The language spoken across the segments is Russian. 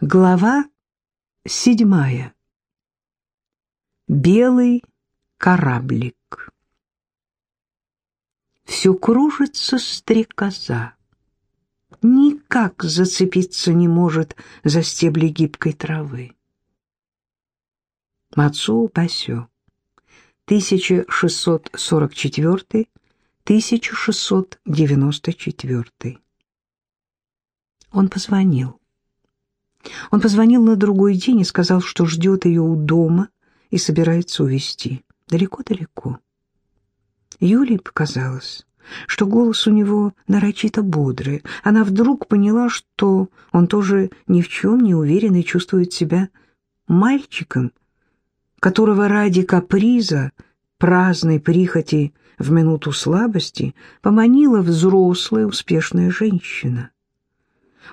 Глава седьмая. Белый кораблик. Все кружится стрекоза. Никак зацепиться не может за стебли гибкой травы. Мацу Басё. 1644-1694. Он позвонил. Он позвонил на другой день и сказал, что ждет ее у дома и собирается увезти. Далеко-далеко. Юлии показалось, что голос у него нарочито бодрый. Она вдруг поняла, что он тоже ни в чем не уверен и чувствует себя мальчиком, которого ради каприза, праздной прихоти в минуту слабости поманила взрослая успешная женщина.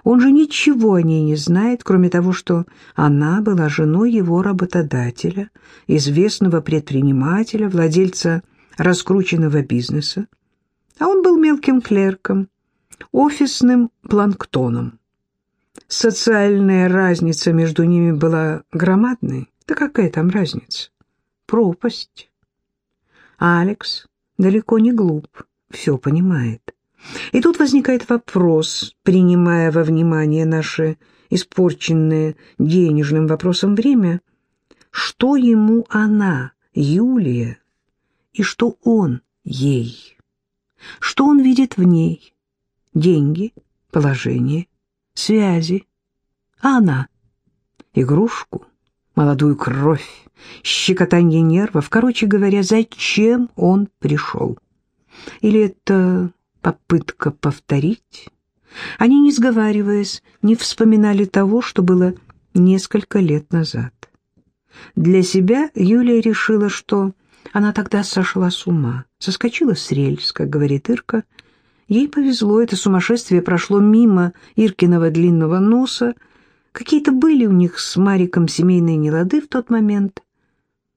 Он же ничего о ней не знает, кроме того, что она была женой его работодателя, известного предпринимателя, владельца раскрученного бизнеса, а он был мелким клерком, офисным планктоном. Социальная разница между ними была громадной. Да какая там разница? Пропасть. Алекс далеко не глуп, все понимает. И тут возникает вопрос, принимая во внимание наше испорченное денежным вопросом время, что ему она, Юлия, и что он ей? Что он видит в ней? Деньги, положение, связи. А она? Игрушку, молодую кровь, щекотание нервов. Короче говоря, зачем он пришел? Или это попытка повторить. Они, не сговариваясь, не вспоминали того, что было несколько лет назад. Для себя Юлия решила, что она тогда сошла с ума, соскочила с рельс, как говорит Ирка. Ей повезло, это сумасшествие прошло мимо Иркиного длинного носа. Какие-то были у них с Мариком семейные нелады в тот момент.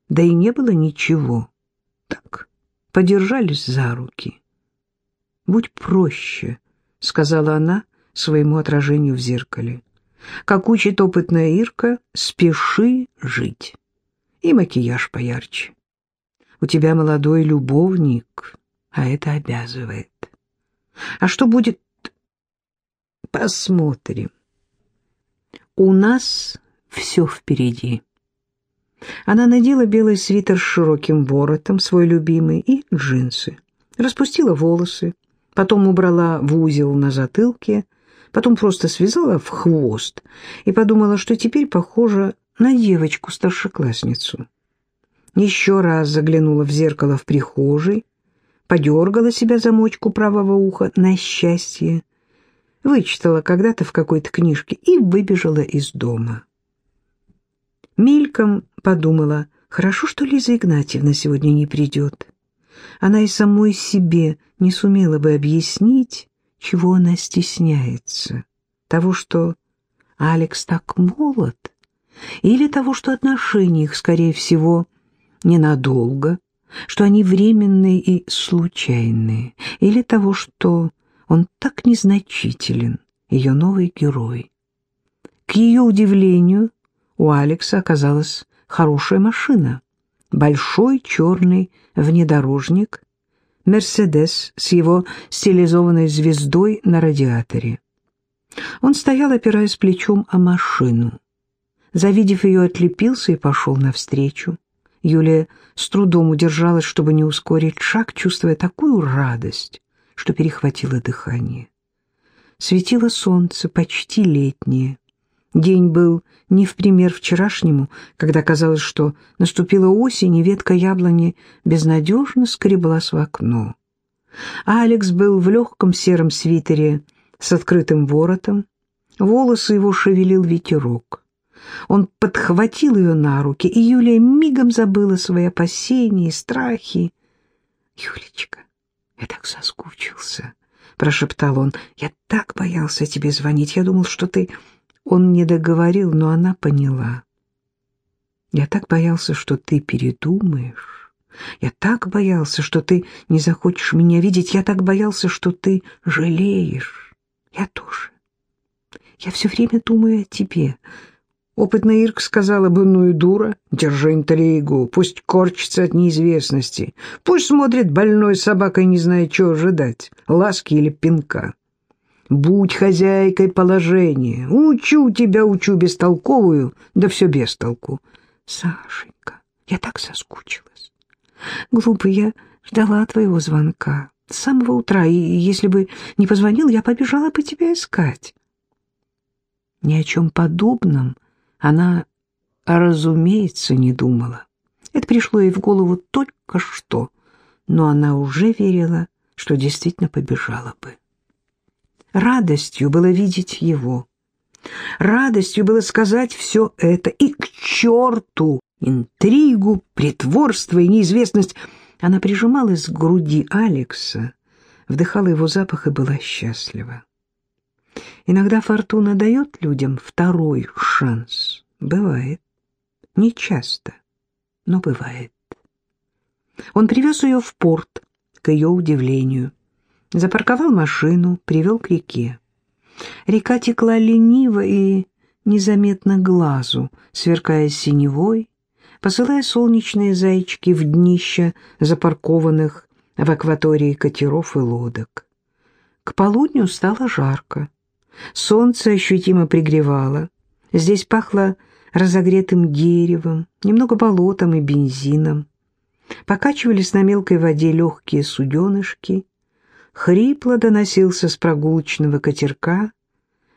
Да и не было ничего. Так, подержались за руки. «Будь проще», — сказала она своему отражению в зеркале. «Как учит опытная Ирка, спеши жить. И макияж поярче. У тебя молодой любовник, а это обязывает. А что будет? Посмотрим. У нас все впереди». Она надела белый свитер с широким воротом, свой любимый, и джинсы. Распустила волосы, потом убрала в узел на затылке, потом просто связала в хвост и подумала, что теперь похожа на девочку-старшеклассницу. Еще раз заглянула в зеркало в прихожей, подергала себя замочку правого уха на счастье, вычитала когда-то в какой-то книжке и выбежала из дома. Мельком подумала, хорошо, что Лиза Игнатьевна сегодня не придет. Она и самой себе не сумела бы объяснить, чего она стесняется. Того, что Алекс так молод, или того, что отношения их, скорее всего, ненадолго, что они временные и случайные, или того, что он так незначителен, ее новый герой. К ее удивлению, у Алекса оказалась хорошая машина, большой черный внедорожник «Мерседес» с его стилизованной звездой на радиаторе. Он стоял, опираясь плечом о машину. Завидев ее, отлепился и пошел навстречу. Юлия с трудом удержалась, чтобы не ускорить шаг, чувствуя такую радость, что перехватило дыхание. Светило солнце, почти летнее. День был не в пример вчерашнему, когда казалось, что наступила осень, и ветка яблони безнадежно скреблась в окно. Алекс был в легком сером свитере с открытым воротом, волосы его шевелил ветерок. Он подхватил ее на руки, и Юлия мигом забыла свои опасения и страхи. «Юлечка, я так соскучился», — прошептал он. «Я так боялся тебе звонить. Я думал, что ты...» Он не договорил, но она поняла. «Я так боялся, что ты передумаешь. Я так боялся, что ты не захочешь меня видеть. Я так боялся, что ты жалеешь. Я тоже. Я все время думаю о тебе. Опытная Ирка сказала бы, ну и дура, держи интригу, пусть корчится от неизвестности, пусть смотрит больной собакой, не зная, чего ожидать, ласки или пинка. Будь хозяйкой положения, учу тебя, учу бестолковую, да все без толку. Сашенька, я так соскучилась. Глупый, я ждала твоего звонка с самого утра, и если бы не позвонил, я побежала бы тебя искать. Ни о чем подобном она, разумеется, не думала. Это пришло ей в голову только что, но она уже верила, что действительно побежала бы. Радостью было видеть его. Радостью было сказать все это. И к черту интригу, притворство и неизвестность. Она прижималась к груди Алекса, вдыхала его запах и была счастлива. Иногда фортуна дает людям второй шанс. Бывает. Не часто, но бывает. Он привез ее в порт, к ее удивлению. Запарковал машину, привел к реке. Река текла лениво и незаметно глазу, сверкая синевой, посылая солнечные зайчики в днища запаркованных в акватории катеров и лодок. К полудню стало жарко. Солнце ощутимо пригревало. Здесь пахло разогретым деревом, немного болотом и бензином. Покачивались на мелкой воде легкие суденышки. Хрипло доносился с прогулочного катерка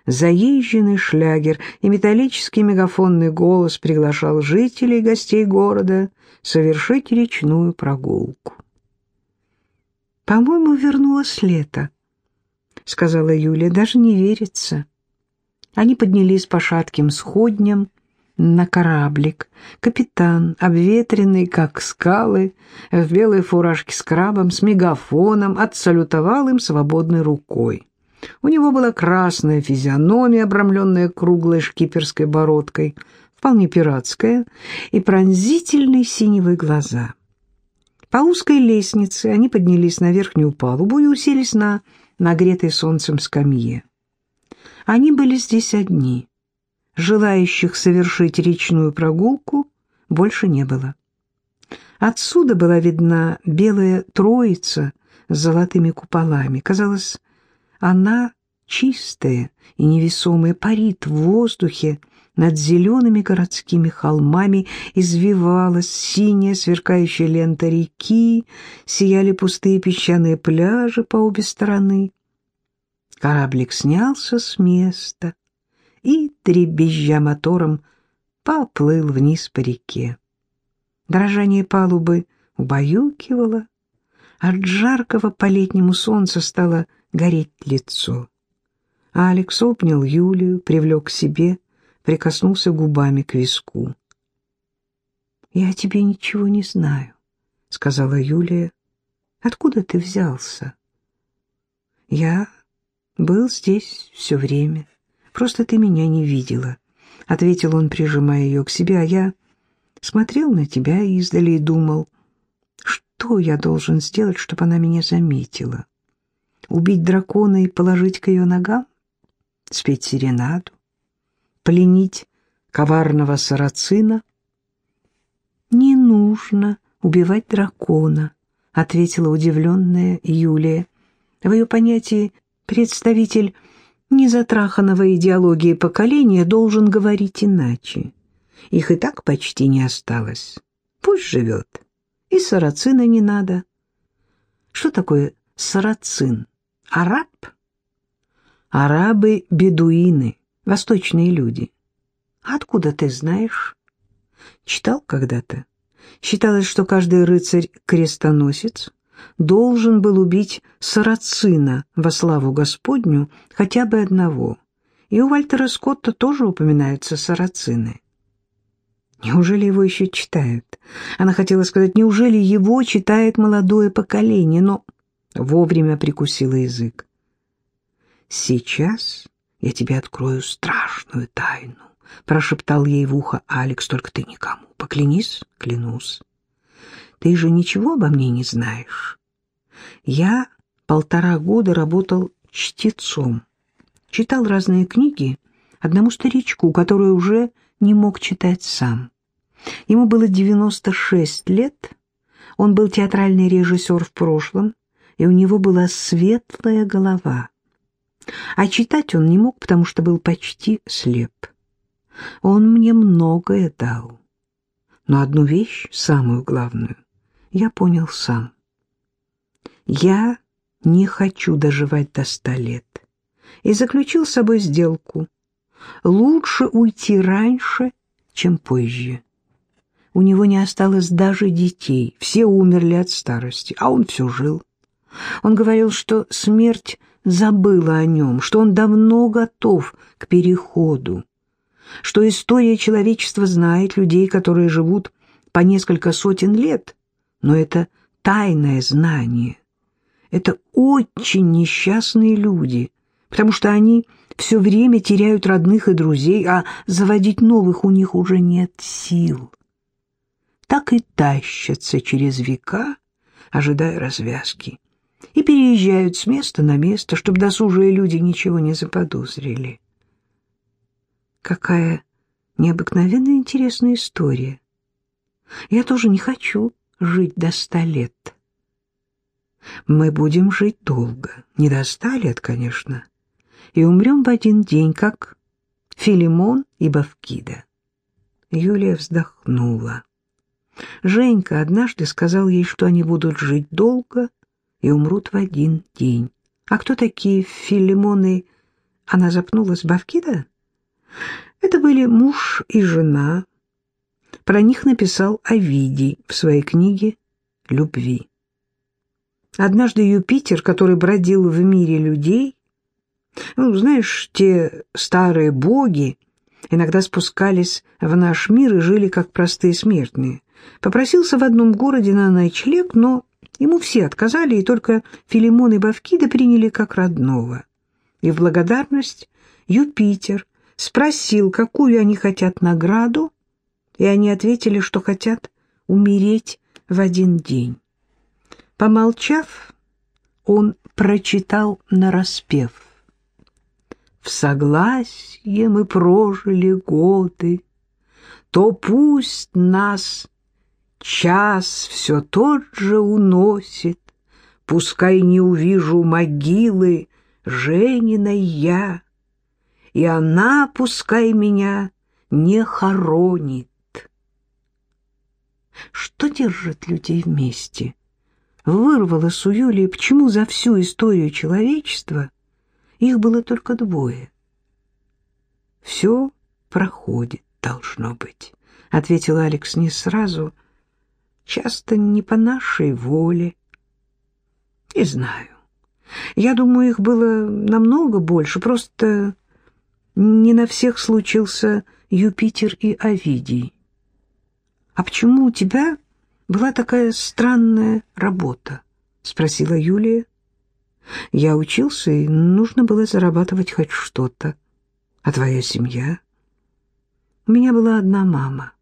заезженный шлягер, и металлический мегафонный голос приглашал жителей и гостей города совершить речную прогулку. «По-моему, вернулось лето», — сказала Юлия, — «даже не верится». Они поднялись по шатким сходням на кораблик. Капитан, обветренный, как скалы, в белой фуражке с крабом, с мегафоном, отсалютовал им свободной рукой. У него была красная физиономия, обрамленная круглой шкиперской бородкой, вполне пиратская, и пронзительные синевые глаза. По узкой лестнице они поднялись на верхнюю палубу и уселись на нагретой солнцем скамье. Они были здесь одни. Желающих совершить речную прогулку больше не было. Отсюда была видна белая троица с золотыми куполами. Казалось, она чистая и невесомая парит в воздухе над зелеными городскими холмами, извивалась синяя сверкающая лента реки, сияли пустые песчаные пляжи по обе стороны. Кораблик снялся с места и, требезжа мотором, поплыл вниз по реке. Дрожание палубы убаюкивало, от жаркого по летнему солнца стало гореть лицо. А Алекс обнял Юлию, привлек к себе, прикоснулся губами к виску. «Я о тебе ничего не знаю», — сказала Юлия. «Откуда ты взялся?» «Я был здесь все время. Просто ты меня не видела», — ответил он, прижимая ее к себе, а я смотрел на тебя издали и думал, что я должен сделать, чтобы она меня заметила. Убить дракона и положить к ее ногам? Спеть серенаду? Пленить коварного сарацина? «Не нужно убивать дракона», — ответила удивленная Юлия. В ее понятии представитель незатраханного идеологии поколения должен говорить иначе. Их и так почти не осталось. Пусть живет. И сарацина не надо. Что такое сарацин? Араб? Арабы — бедуины, восточные люди. Откуда ты знаешь? Читал когда-то. Считалось, что каждый рыцарь-крестоносец должен был убить сарацина во славу Господню хотя бы одного. И у Вальтера Скотта тоже упоминаются сарацины. Неужели его еще читают? Она хотела сказать, неужели его читает молодое поколение, но вовремя прикусила язык. «Сейчас я тебе открою страшную тайну», — прошептал ей в ухо Алекс, — «только ты никому. Поклянись?» «Клянусь». «Ты же ничего обо мне не знаешь?» «Я полтора года работал чтецом, читал разные книги одному старичку, который уже не мог читать сам. Ему было 96 лет, он был театральный режиссер в прошлом, и у него была светлая голова. А читать он не мог, потому что был почти слеп. Он мне многое дал. Но одну вещь, самую главную, я понял сам. Я не хочу доживать до ста лет. И заключил с собой сделку. Лучше уйти раньше, чем позже. У него не осталось даже детей, все умерли от старости, а он все жил. Он говорил, что смерть забыла о нем, что он давно готов к переходу, что история человечества знает людей, которые живут по несколько сотен лет, но это тайное знание. Это очень несчастные люди, потому что они все время теряют родных и друзей, а заводить новых у них уже нет сил. Так и тащатся через века, ожидая развязки, и переезжают с места на место, чтобы досужие люди ничего не заподозрили. Какая необыкновенно интересная история. Я тоже не хочу жить до ста лет. Мы будем жить долго, не до ста лет, конечно, и умрем в один день, как Филимон и Бавкида. Юлия вздохнула. Женька однажды сказал ей, что они будут жить долго и умрут в один день. А кто такие Филимоны? Она запнулась. Бавкида? Это были муж и жена. Про них написал Овидий в своей книге «Любви». Однажды Юпитер, который бродил в мире людей, ну, знаешь, те старые боги иногда спускались в наш мир и жили как простые смертные, попросился в одном городе на ночлег, но ему все отказали, и только Филимон и Бавкида приняли как родного. И в благодарность Юпитер спросил, какую они хотят награду, и они ответили, что хотят умереть в один день. Помолчав, он прочитал нараспев. В согласие мы прожили годы, То пусть нас час все тот же уносит, Пускай не увижу могилы Жениной я, И она пускай меня не хоронит. Что держит людей вместе? вырвалось у Юлии, почему за всю историю человечества их было только двое. «Все проходит, должно быть», — ответил Алекс не сразу, часто не по нашей воле. Не знаю. Я думаю, их было намного больше, просто не на всех случился Юпитер и Овидий. А почему у тебя была такая странная работа? — спросила Юлия. Я учился, и нужно было зарабатывать хоть что-то. А твоя семья? У меня была одна мама.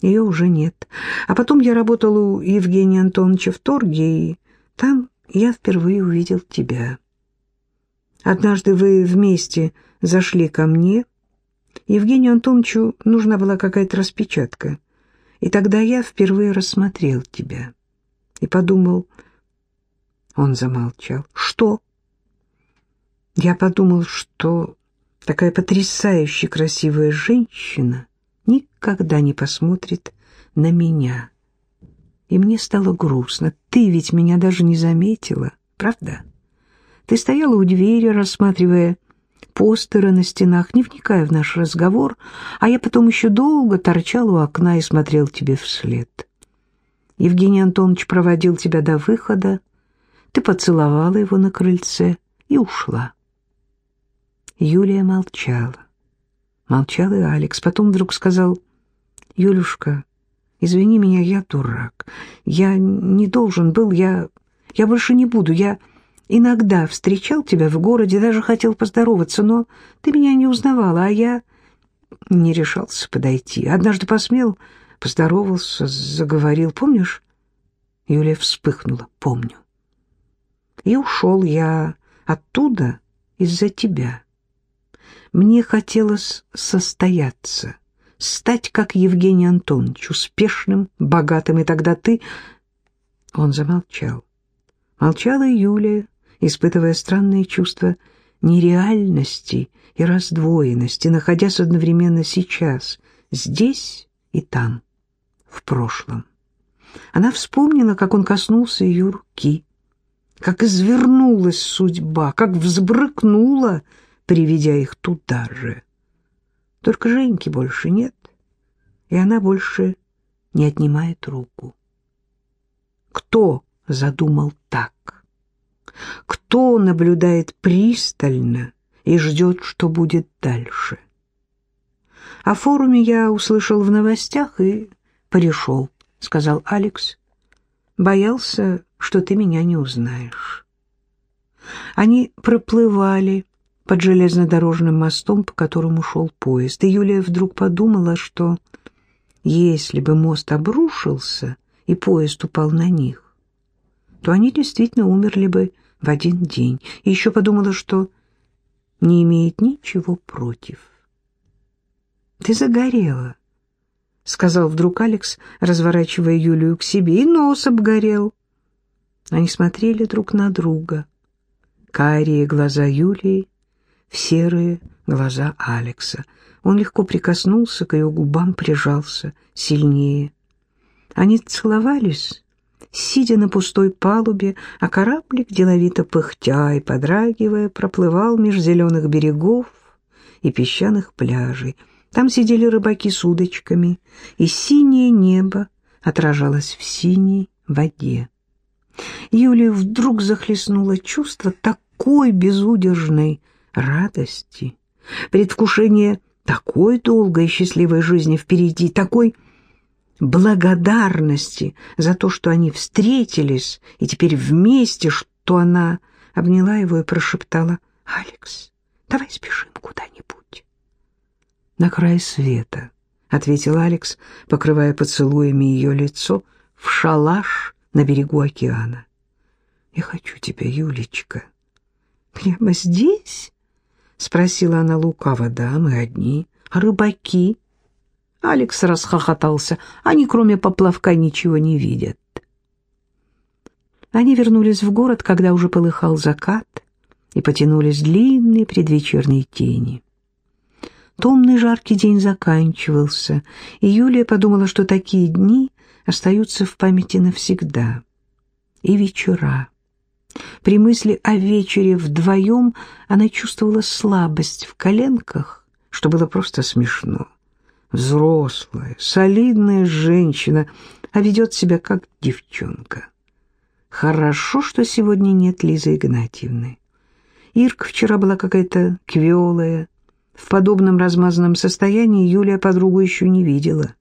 Ее уже нет. А потом я работал у Евгения Антоновича в торге, и там я впервые увидел тебя. Однажды вы вместе зашли ко мне. Евгению Антоновичу нужна была какая-то распечатка. И тогда я впервые рассмотрел тебя и подумал... Он замолчал. «Что?» Я подумал, что такая потрясающе красивая женщина никогда не посмотрит на меня. И мне стало грустно. Ты ведь меня даже не заметила, правда? Ты стояла у двери, рассматривая постеры на стенах, не вникая в наш разговор, а я потом еще долго торчал у окна и смотрел тебе вслед. Евгений Антонович проводил тебя до выхода, ты поцеловала его на крыльце и ушла. Юлия молчала. Молчал и Алекс. Потом вдруг сказал, «Юлюшка, извини меня, я дурак. Я не должен был, я... Я больше не буду, я...» Иногда встречал тебя в городе, даже хотел поздороваться, но ты меня не узнавала, а я не решался подойти. Однажды посмел, поздоровался, заговорил. Помнишь? Юлия вспыхнула. Помню. И ушел я оттуда из-за тебя. Мне хотелось состояться, стать как Евгений Антонович, успешным, богатым, и тогда ты...» Он замолчал. Молчала Юлия, испытывая странные чувства нереальности и раздвоенности, находясь одновременно сейчас, здесь и там, в прошлом. Она вспомнила, как он коснулся ее руки, как извернулась судьба, как взбрыкнула, приведя их туда же. Только Женьки больше нет, и она больше не отнимает руку. Кто задумал так? Кто наблюдает пристально и ждет, что будет дальше? О форуме я услышал в новостях и пришел, — сказал Алекс. Боялся, что ты меня не узнаешь. Они проплывали под железнодорожным мостом, по которому шел поезд, и Юлия вдруг подумала, что если бы мост обрушился и поезд упал на них, то они действительно умерли бы в один день. И еще подумала, что не имеет ничего против. «Ты загорела», — сказал вдруг Алекс, разворачивая Юлию к себе, — «и нос обгорел». Они смотрели друг на друга. Карие глаза Юлии в серые глаза Алекса. Он легко прикоснулся к ее губам, прижался сильнее. Они целовались, сидя на пустой палубе, а кораблик, деловито пыхтя и подрагивая, проплывал меж зеленых берегов и песчаных пляжей. Там сидели рыбаки с удочками, и синее небо отражалось в синей воде. Юлию вдруг захлестнуло чувство такой безудержной радости, предвкушение такой долгой и счастливой жизни впереди, такой благодарности за то, что они встретились и теперь вместе, что она обняла его и прошептала «Алекс, давай спешим куда-нибудь». «На край света», — ответил Алекс, покрывая поцелуями ее лицо, в шалаш на берегу океана. «Я хочу тебя, Юлечка». «Прямо здесь?» — спросила она лукаво. «Да, мы одни. А рыбаки?» Алекс расхохотался. Они, кроме поплавка, ничего не видят. Они вернулись в город, когда уже полыхал закат, и потянулись длинные предвечерние тени. Томный жаркий день заканчивался, и Юлия подумала, что такие дни остаются в памяти навсегда. И вечера. При мысли о вечере вдвоем она чувствовала слабость в коленках, что было просто смешно взрослая, солидная женщина, а ведет себя как девчонка. Хорошо, что сегодня нет Лизы Игнатьевны. Ирка вчера была какая-то квелая. В подобном размазанном состоянии Юлия подругу еще не видела.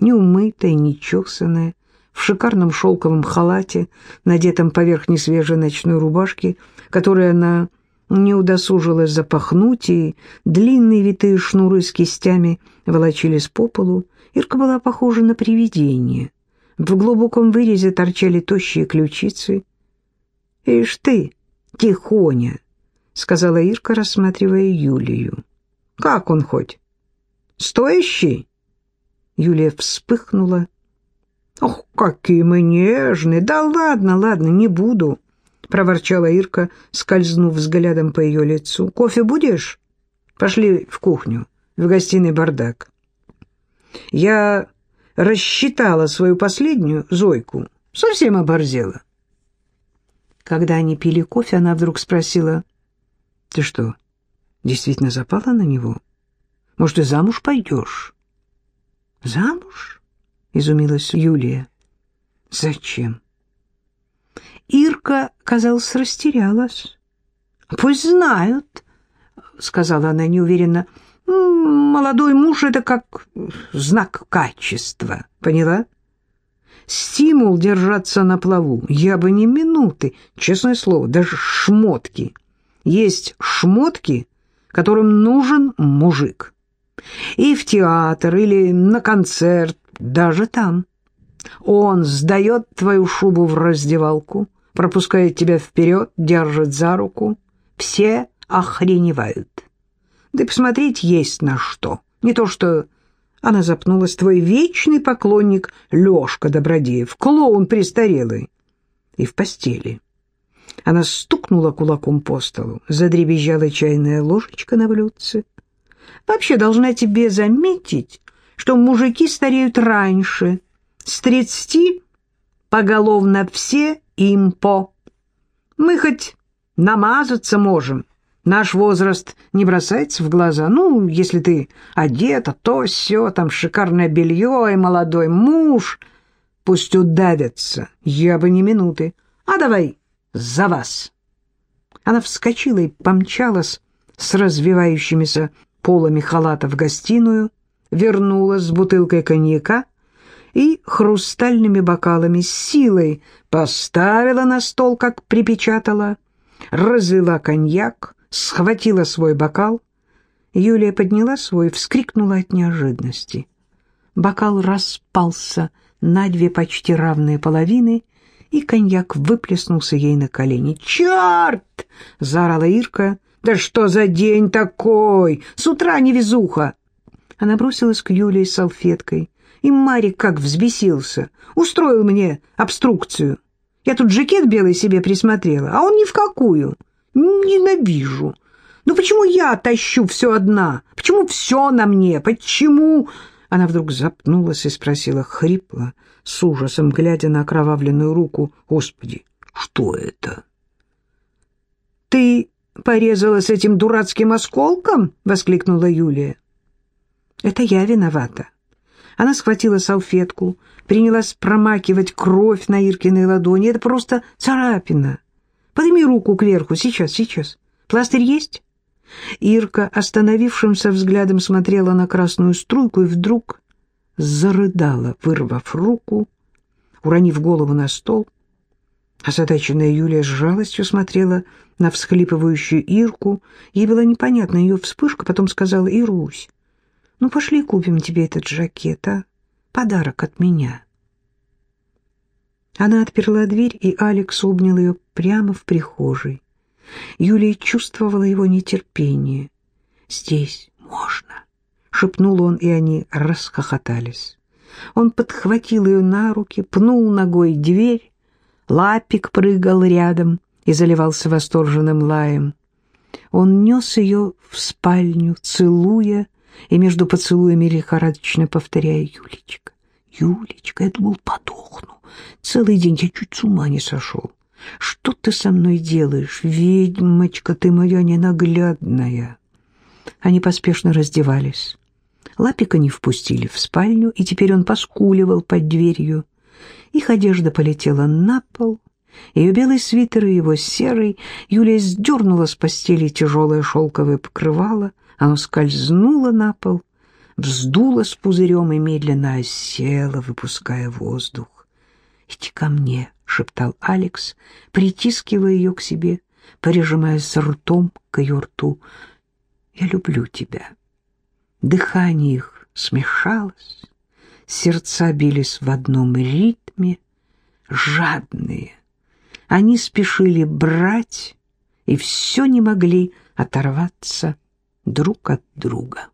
Не умытая, не чесанная, в шикарном шелковом халате, надетом поверх несвежей ночной рубашки, которую она не удосужилась запахнуть, и длинные витые шнуры с кистями волочились по полу. Ирка была похожа на привидение. В глубоком вырезе торчали тощие ключицы. «Ишь ты, тихоня!» — сказала Ирка, рассматривая Юлию. «Как он хоть? Стоящий?» Юлия вспыхнула. «Ох, какие мы нежные! Да ладно, ладно, не буду!» — проворчала Ирка, скользнув взглядом по ее лицу. «Кофе будешь? Пошли в кухню, в гостиный бардак». Я рассчитала свою последнюю Зойку, совсем оборзела. Когда они пили кофе, она вдруг спросила, «Ты что, действительно запала на него? Может, и замуж пойдешь?» «Замуж?» — изумилась Юлия. «Зачем?» Ирка, казалось, растерялась. «Пусть знают», — сказала она неуверенно. «Молодой муж — это как знак качества, поняла? Стимул держаться на плаву. Я бы не минуты, честное слово, даже шмотки. Есть шмотки, которым нужен мужик. И в театр или на концерт, даже там. Он сдает твою шубу в раздевалку, пропускает тебя вперед, держит за руку. Все охреневают. Да посмотреть есть на что. Не то что... Она запнулась. Твой вечный поклонник Лешка Добродеев, клоун престарелый. И в постели. Она стукнула кулаком по столу. Задребезжала чайная ложечка на блюдце. Вообще должна тебе заметить, что мужики стареют раньше. С тридцати поголовно все им по. Мы хоть намазаться можем. Наш возраст не бросается в глаза. Ну, если ты одета, то все, там шикарное белье и молодой муж. Пусть удавятся, я бы не минуты. А давай за вас. Она вскочила и помчалась с развивающимися полами халата в гостиную, вернулась с бутылкой коньяка и хрустальными бокалами с силой поставила на стол, как припечатала, разлила коньяк, схватила свой бокал. Юлия подняла свой, вскрикнула от неожиданности. Бокал распался на две почти равные половины, и коньяк выплеснулся ей на колени. «Черт!» — заорала Ирка. «Да что за день такой? С утра невезуха!» Она бросилась к Юлии с салфеткой. И Марик как взбесился. Устроил мне обструкцию. Я тут жакет белый себе присмотрела, а он ни в какую. Ненавижу. Ну почему я тащу все одна? Почему все на мне? Почему...» Она вдруг запнулась и спросила хрипло, с ужасом, глядя на окровавленную руку. «Господи, что это?» «Ты порезалась этим дурацким осколком?» — воскликнула Юлия. «Это я виновата». Она схватила салфетку, принялась промакивать кровь на Иркиной ладони. «Это просто царапина. Подними руку кверху. Сейчас, сейчас. Пластырь есть?» Ирка остановившимся взглядом смотрела на красную струйку и вдруг зарыдала, вырвав руку, уронив голову на стол. Озадаченная Юлия с жалостью смотрела на всхлипывающую Ирку. Ей была непонятна ее вспышка, потом сказала «Ирусь, ну пошли купим тебе этот жакет, а? Подарок от меня». Она отперла дверь, и Алекс обнял ее прямо в прихожей. Юлия чувствовала его нетерпение. «Здесь можно», — шепнул он, и они расхохотались. Он подхватил ее на руки, пнул ногой дверь, лапик прыгал рядом и заливался восторженным лаем. Он нес ее в спальню, целуя, и между поцелуями лихорадочно повторяя «Юлечка, Юлечка, я думал, подохну. Целый день я чуть с ума не сошел. Что ты со мной делаешь, ведьмочка ты моя ненаглядная?» Они поспешно раздевались. Лапика не впустили в спальню, и теперь он поскуливал под дверью. Их одежда полетела на пол, ее белый свитер и его серый. Юлия сдернула с постели тяжелое шелковое покрывало, оно скользнуло на пол, вздуло с пузырем и медленно осело, выпуская воздух. «Иди ко мне», — шептал Алекс, притискивая ее к себе, прижимаясь ртом к ее рту. «Я люблю тебя». Дыхание их смешалось, сердца бились в одном ритме, жадные. Они спешили брать и все не могли оторваться друг от друга.